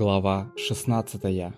Глава 16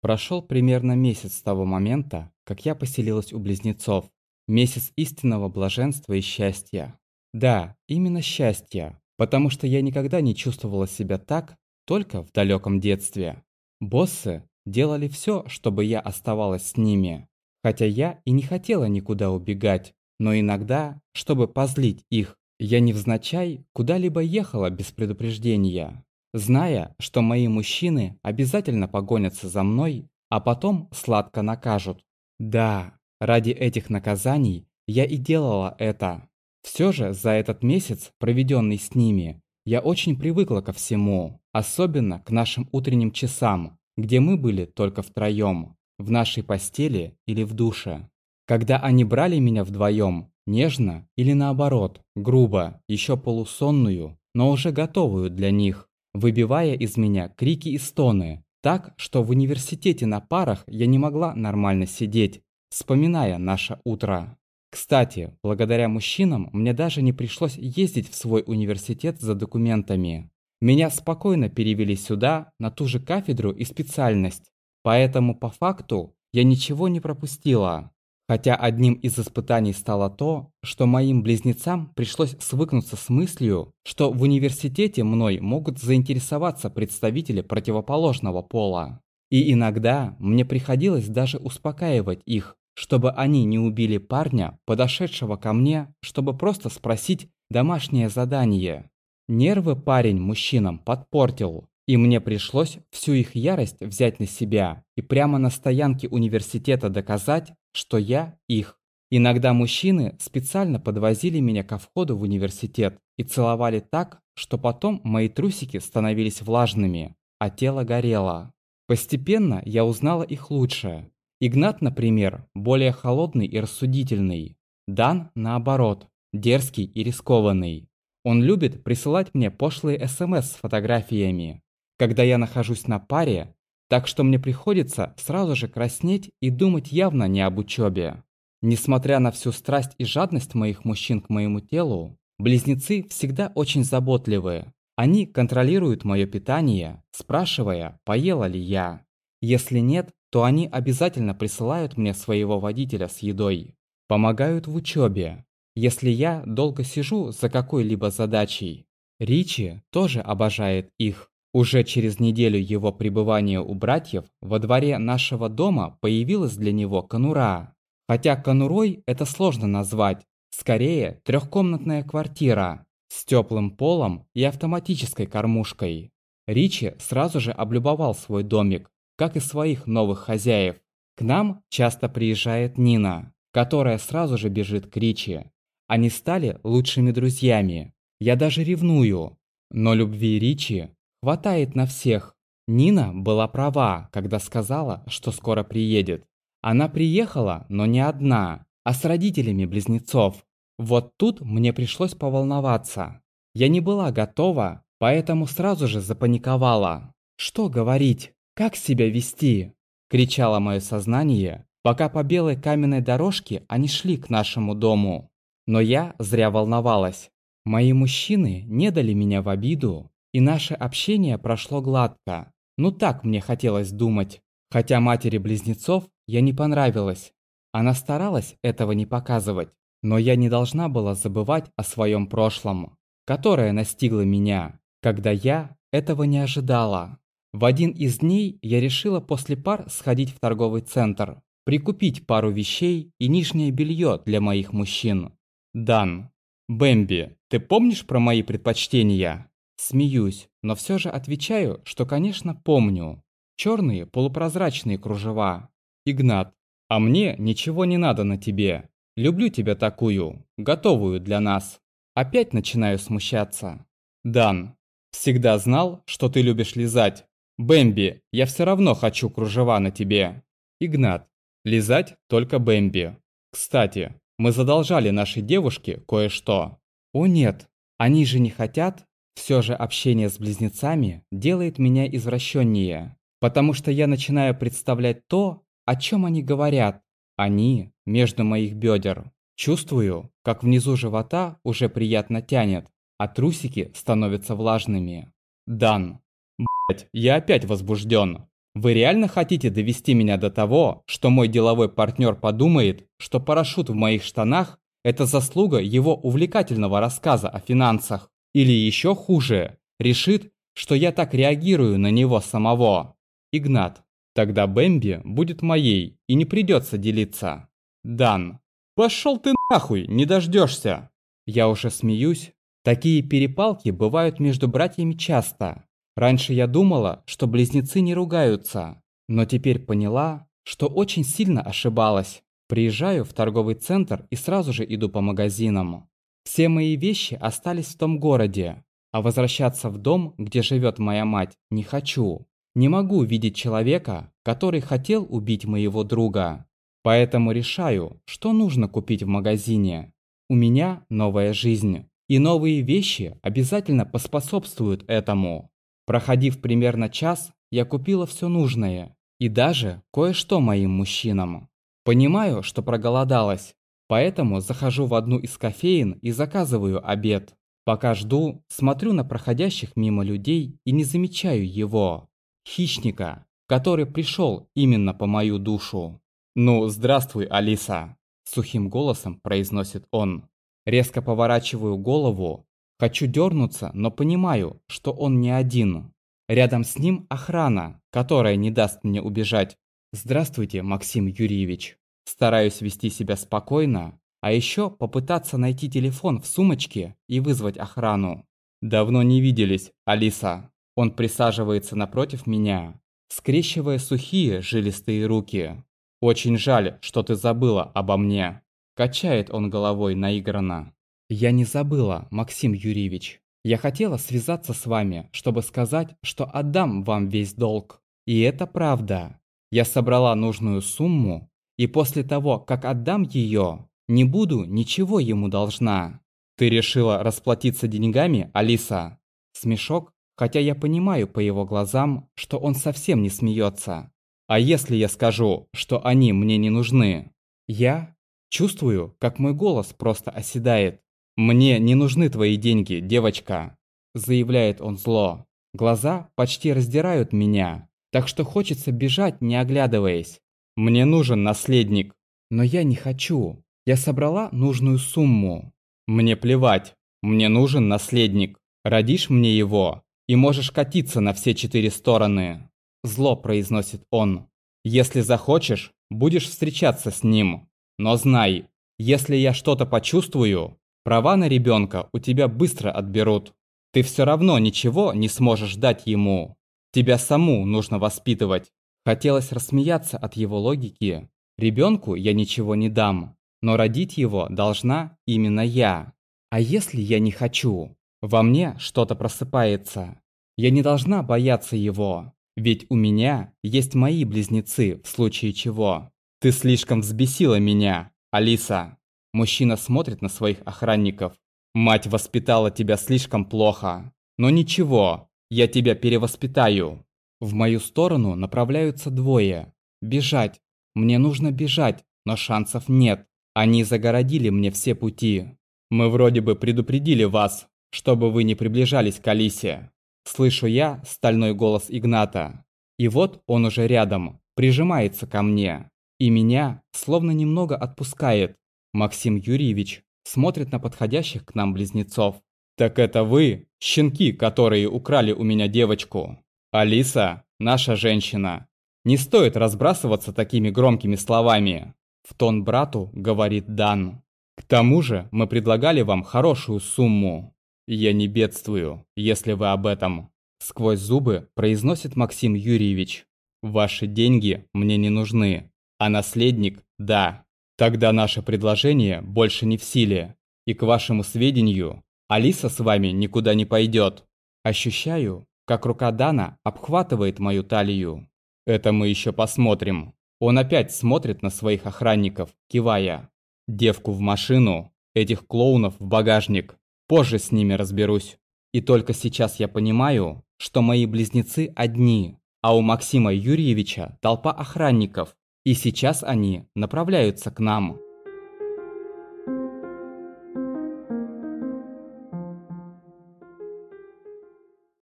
Прошел примерно месяц с того момента, как я поселилась у близнецов. Месяц истинного блаженства и счастья. Да, именно счастья, потому что я никогда не чувствовала себя так, только в далеком детстве. Боссы делали все, чтобы я оставалась с ними. Хотя я и не хотела никуда убегать, но иногда, чтобы позлить их, я невзначай куда-либо ехала без предупреждения зная, что мои мужчины обязательно погонятся за мной, а потом сладко накажут. Да, ради этих наказаний я и делала это. Все же за этот месяц, проведенный с ними, я очень привыкла ко всему, особенно к нашим утренним часам, где мы были только втроем, в нашей постели или в душе. Когда они брали меня вдвоем, нежно или наоборот, грубо, еще полусонную, но уже готовую для них, выбивая из меня крики и стоны, так, что в университете на парах я не могла нормально сидеть, вспоминая наше утро. Кстати, благодаря мужчинам мне даже не пришлось ездить в свой университет за документами. Меня спокойно перевели сюда, на ту же кафедру и специальность. Поэтому по факту я ничего не пропустила. Хотя одним из испытаний стало то, что моим близнецам пришлось свыкнуться с мыслью, что в университете мной могут заинтересоваться представители противоположного пола. И иногда мне приходилось даже успокаивать их, чтобы они не убили парня, подошедшего ко мне, чтобы просто спросить домашнее задание. Нервы парень мужчинам подпортил, и мне пришлось всю их ярость взять на себя и прямо на стоянке университета доказать, что я их. Иногда мужчины специально подвозили меня ко входу в университет и целовали так, что потом мои трусики становились влажными, а тело горело. Постепенно я узнала их лучше. Игнат, например, более холодный и рассудительный. Дан, наоборот, дерзкий и рискованный. Он любит присылать мне пошлые СМС с фотографиями, когда я нахожусь на паре, так что мне приходится сразу же краснеть и думать явно не об учебе. Несмотря на всю страсть и жадность моих мужчин к моему телу, близнецы всегда очень заботливые. Они контролируют мое питание, спрашивая, поела ли я. Если нет, то они обязательно присылают мне своего водителя с едой. Помогают в учебе, если я долго сижу за какой-либо задачей. Ричи тоже обожает их. Уже через неделю его пребывания у братьев во дворе нашего дома появилась для него конура. Хотя конурой это сложно назвать, скорее трехкомнатная квартира с теплым полом и автоматической кормушкой. Ричи сразу же облюбовал свой домик, как и своих новых хозяев. К нам часто приезжает Нина, которая сразу же бежит к Ричи. Они стали лучшими друзьями. Я даже ревную. Но любви Ричи Хватает на всех. Нина была права, когда сказала, что скоро приедет. Она приехала, но не одна, а с родителями близнецов. Вот тут мне пришлось поволноваться. Я не была готова, поэтому сразу же запаниковала. Что говорить? Как себя вести? Кричало мое сознание, пока по белой каменной дорожке они шли к нашему дому. Но я зря волновалась. Мои мужчины не дали меня в обиду и наше общение прошло гладко. Ну так мне хотелось думать. Хотя матери близнецов я не понравилась. Она старалась этого не показывать. Но я не должна была забывать о своем прошлом, которое настигло меня, когда я этого не ожидала. В один из дней я решила после пар сходить в торговый центр, прикупить пару вещей и нижнее белье для моих мужчин. Дан. Бэмби, ты помнишь про мои предпочтения? Смеюсь, но все же отвечаю, что, конечно, помню. Черные полупрозрачные кружева. Игнат. А мне ничего не надо на тебе. Люблю тебя такую, готовую для нас. Опять начинаю смущаться. Дан. Всегда знал, что ты любишь лизать. Бэмби, я все равно хочу кружева на тебе. Игнат. Лизать только Бэмби. Кстати, мы задолжали нашей девушке кое-что. О нет, они же не хотят, все же общение с близнецами делает меня извращеннее, потому что я начинаю представлять то, о чем они говорят. Они между моих бедер. Чувствую, как внизу живота уже приятно тянет, а трусики становятся влажными. Дан. блядь, я опять возбужден. Вы реально хотите довести меня до того, что мой деловой партнер подумает, что парашют в моих штанах – это заслуга его увлекательного рассказа о финансах? Или еще хуже, решит, что я так реагирую на него самого? Игнат. Тогда Бэмби будет моей и не придется делиться. Дан. Пошел ты нахуй, не дождешься. Я уже смеюсь. Такие перепалки бывают между братьями часто. Раньше я думала, что близнецы не ругаются, но теперь поняла, что очень сильно ошибалась. Приезжаю в торговый центр и сразу же иду по магазинам. Все мои вещи остались в том городе, а возвращаться в дом, где живет моя мать, не хочу. Не могу видеть человека, который хотел убить моего друга. Поэтому решаю, что нужно купить в магазине. У меня новая жизнь, и новые вещи обязательно поспособствуют этому. Проходив примерно час, я купила все нужное, и даже кое-что моим мужчинам. Понимаю, что проголодалась, поэтому захожу в одну из кофеин и заказываю обед. Пока жду, смотрю на проходящих мимо людей и не замечаю его. Хищника, который пришел именно по мою душу. «Ну, здравствуй, Алиса!» Сухим голосом произносит он. Резко поворачиваю голову. Хочу дернуться, но понимаю, что он не один. Рядом с ним охрана, которая не даст мне убежать. «Здравствуйте, Максим Юрьевич!» Стараюсь вести себя спокойно, а еще попытаться найти телефон в сумочке и вызвать охрану. «Давно не виделись, Алиса!» Он присаживается напротив меня, скрещивая сухие жилистые руки. «Очень жаль, что ты забыла обо мне». Качает он головой наигранно. «Я не забыла, Максим Юрьевич. Я хотела связаться с вами, чтобы сказать, что отдам вам весь долг. И это правда. Я собрала нужную сумму, и после того, как отдам ее, не буду ничего ему должна. Ты решила расплатиться деньгами, Алиса?» Смешок, хотя я понимаю по его глазам, что он совсем не смеется. А если я скажу, что они мне не нужны? Я чувствую, как мой голос просто оседает. «Мне не нужны твои деньги, девочка», – заявляет он зло. Глаза почти раздирают меня, так что хочется бежать, не оглядываясь. «Мне нужен наследник». Но я не хочу. Я собрала нужную сумму. Мне плевать. Мне нужен наследник. Родишь мне его, и можешь катиться на все четыре стороны. Зло произносит он. Если захочешь, будешь встречаться с ним. Но знай, если я что-то почувствую, права на ребенка у тебя быстро отберут. Ты все равно ничего не сможешь дать ему. Тебя саму нужно воспитывать. Хотелось рассмеяться от его логики. Ребенку я ничего не дам, но родить его должна именно я. А если я не хочу? Во мне что-то просыпается. Я не должна бояться его. Ведь у меня есть мои близнецы, в случае чего. Ты слишком взбесила меня, Алиса. Мужчина смотрит на своих охранников. Мать воспитала тебя слишком плохо. Но ничего, я тебя перевоспитаю. В мою сторону направляются двое. Бежать. Мне нужно бежать, но шансов нет. Они загородили мне все пути. Мы вроде бы предупредили вас, чтобы вы не приближались к Алисе. Слышу я стальной голос Игната. И вот он уже рядом, прижимается ко мне. И меня словно немного отпускает. Максим Юрьевич смотрит на подходящих к нам близнецов. «Так это вы, щенки, которые украли у меня девочку. Алиса – наша женщина. Не стоит разбрасываться такими громкими словами». В тон брату говорит Дан. «К тому же мы предлагали вам хорошую сумму. «Я не бедствую, если вы об этом», – сквозь зубы произносит Максим Юрьевич. «Ваши деньги мне не нужны, а наследник – да. Тогда наше предложение больше не в силе. И к вашему сведению, Алиса с вами никуда не пойдет. Ощущаю, как рука Дана обхватывает мою талию. Это мы еще посмотрим. Он опять смотрит на своих охранников, кивая. Девку в машину, этих клоунов в багажник. Позже с ними разберусь. И только сейчас я понимаю, что мои близнецы одни, а у Максима Юрьевича толпа охранников, и сейчас они направляются к нам.